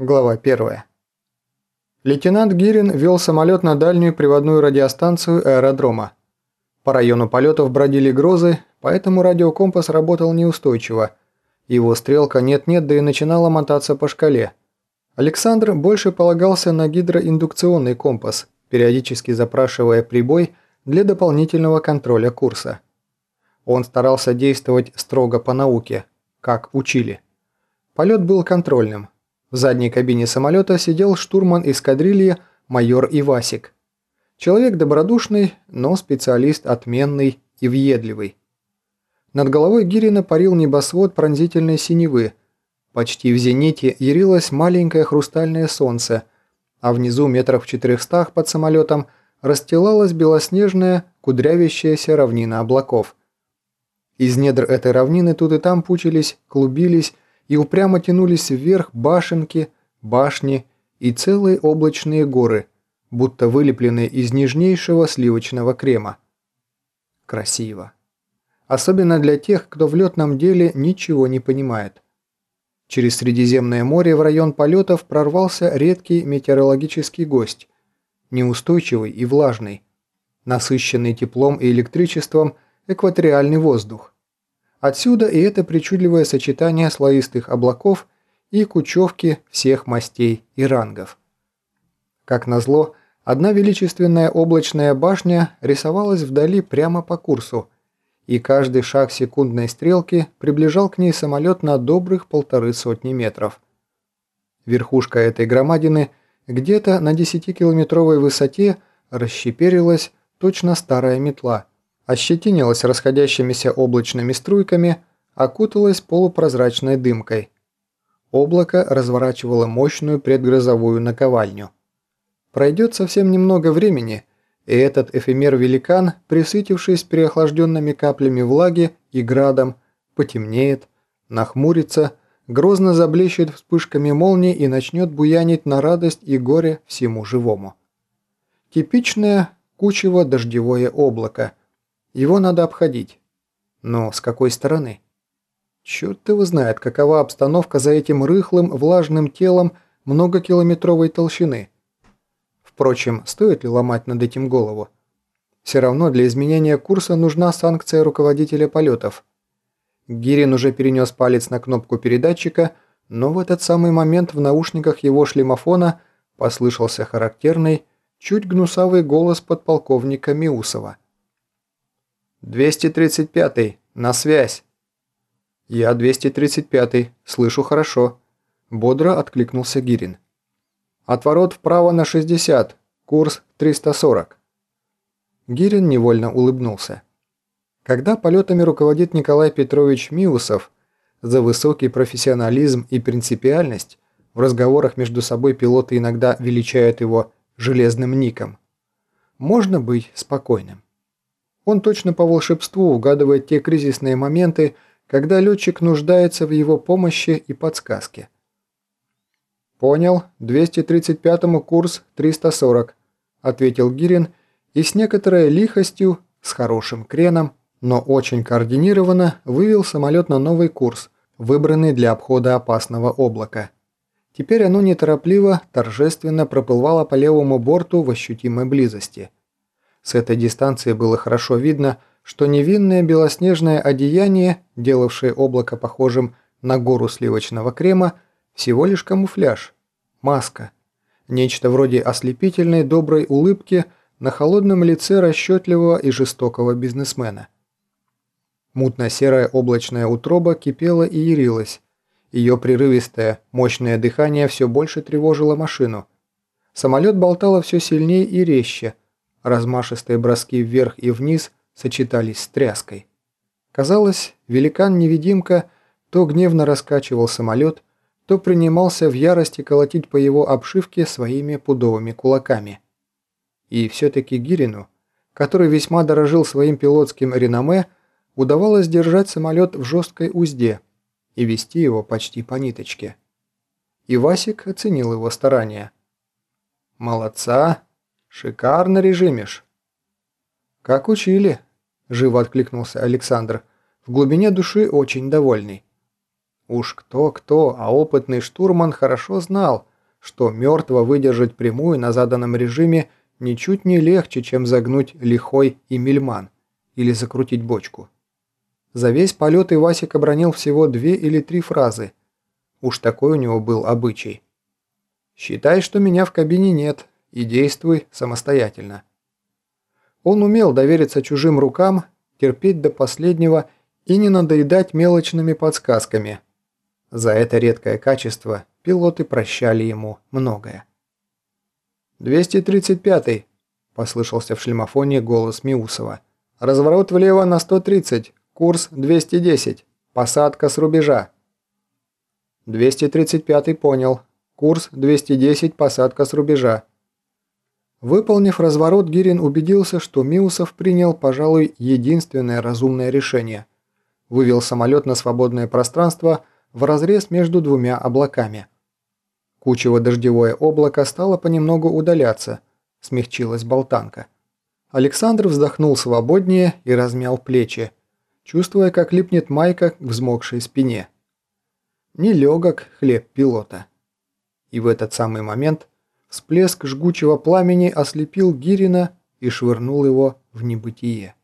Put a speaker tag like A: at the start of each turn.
A: Глава 1. Лейтенант Гирин вел самолет на дальнюю приводную радиостанцию аэродрома. По району полетов бродили грозы, поэтому радиокомпас работал неустойчиво. Его стрелка нет-нет, да и начинала мотаться по шкале. Александр больше полагался на гидроиндукционный компас, периодически запрашивая прибой для дополнительного контроля курса. Он старался действовать строго по науке, как учили. Полет был контрольным – в задней кабине самолета сидел штурман эскадрильи майор Ивасик. Человек добродушный, но специалист отменный и въедливый. Над головой Гирина парил небосвод пронзительной синевы. Почти в зените ярилось маленькое хрустальное солнце, а внизу метров в четырехстах под самолетом расстилалась белоснежная, кудрявящаяся равнина облаков. Из недр этой равнины тут и там пучились, клубились и упрямо тянулись вверх башенки, башни и целые облачные горы, будто вылепленные из нежнейшего сливочного крема. Красиво. Особенно для тех, кто в летном деле ничего не понимает. Через Средиземное море в район полетов прорвался редкий метеорологический гость, неустойчивый и влажный, насыщенный теплом и электричеством экваториальный воздух. Отсюда и это причудливое сочетание слоистых облаков и кучевки всех мастей и рангов. Как назло, одна величественная облачная башня рисовалась вдали прямо по курсу, и каждый шаг секундной стрелки приближал к ней самолет на добрых полторы сотни метров. Верхушка этой громадины где-то на 10-километровой высоте расщеперилась точно старая метла – ощетинилась расходящимися облачными струйками, окуталась полупрозрачной дымкой. Облако разворачивало мощную предгрозовую наковальню. Пройдет совсем немного времени, и этот эфемер-великан, присытившись переохлажденными каплями влаги и градом, потемнеет, нахмурится, грозно заблещет вспышками молний и начнет буянить на радость и горе всему живому. Типичное кучево-дождевое облако – его надо обходить. Но с какой стороны? Черт его знает, какова обстановка за этим рыхлым, влажным телом многокилометровой толщины. Впрочем, стоит ли ломать над этим голову? Все равно для изменения курса нужна санкция руководителя полетов. Гирин уже перенес палец на кнопку передатчика, но в этот самый момент в наушниках его шлемофона послышался характерный, чуть гнусавый голос подполковника Миусова. 235-й, на связь!» «Я 235-й, слышу хорошо», – бодро откликнулся Гирин. «Отворот вправо на 60, курс 340». Гирин невольно улыбнулся. Когда полетами руководит Николай Петрович Миусов, за высокий профессионализм и принципиальность в разговорах между собой пилоты иногда величают его «железным ником», можно быть спокойным. Он точно по волшебству угадывает те кризисные моменты, когда летчик нуждается в его помощи и подсказке. «Понял, 235-му курс 340», – ответил Гирин и с некоторой лихостью, с хорошим креном, но очень координированно вывел самолет на новый курс, выбранный для обхода опасного облака. Теперь оно неторопливо, торжественно проплывало по левому борту в ощутимой близости – с этой дистанции было хорошо видно, что невинное белоснежное одеяние, делавшее облако похожим на гору сливочного крема, всего лишь камуфляж, маска, нечто вроде ослепительной доброй улыбки на холодном лице расчетливого и жестокого бизнесмена. Мутно-серая облачная утроба кипела и ярилась. Ее прерывистое, мощное дыхание все больше тревожило машину. Самолет болтало все сильнее и резче – Размашистые броски вверх и вниз сочетались с тряской. Казалось, великан-невидимка то гневно раскачивал самолет, то принимался в ярости колотить по его обшивке своими пудовыми кулаками. И все-таки Гирину, который весьма дорожил своим пилотским реноме, удавалось держать самолет в жесткой узде и вести его почти по ниточке. И Васик оценил его старания. «Молодца!» «Шикарно режимишь». «Как учили», – живо откликнулся Александр, в глубине души очень довольный. Уж кто-кто, а опытный штурман хорошо знал, что мертво выдержать прямую на заданном режиме ничуть не легче, чем загнуть лихой и мельман или закрутить бочку. За весь полет Ивасик обронил всего две или три фразы. Уж такой у него был обычай. «Считай, что меня в кабине нет, и действуй самостоятельно». Он умел довериться чужим рукам, терпеть до последнего и не надоедать мелочными подсказками. За это редкое качество пилоты прощали ему многое. «235-й», – послышался в шлемофоне голос Миусова. «Разворот влево на 130, курс 210, посадка с рубежа». 235-й понял. Курс 210, посадка с рубежа. Выполнив разворот, Гирин убедился, что Миусов принял, пожалуй, единственное разумное решение. Вывел самолет на свободное пространство в разрез между двумя облаками – Кучево-дождевое облако стало понемногу удаляться, смягчилась болтанка. Александр вздохнул свободнее и размял плечи, чувствуя, как липнет майка к взмокшей спине. Нелегок хлеб пилота. И в этот самый момент всплеск жгучего пламени ослепил Гирина и швырнул его в небытие.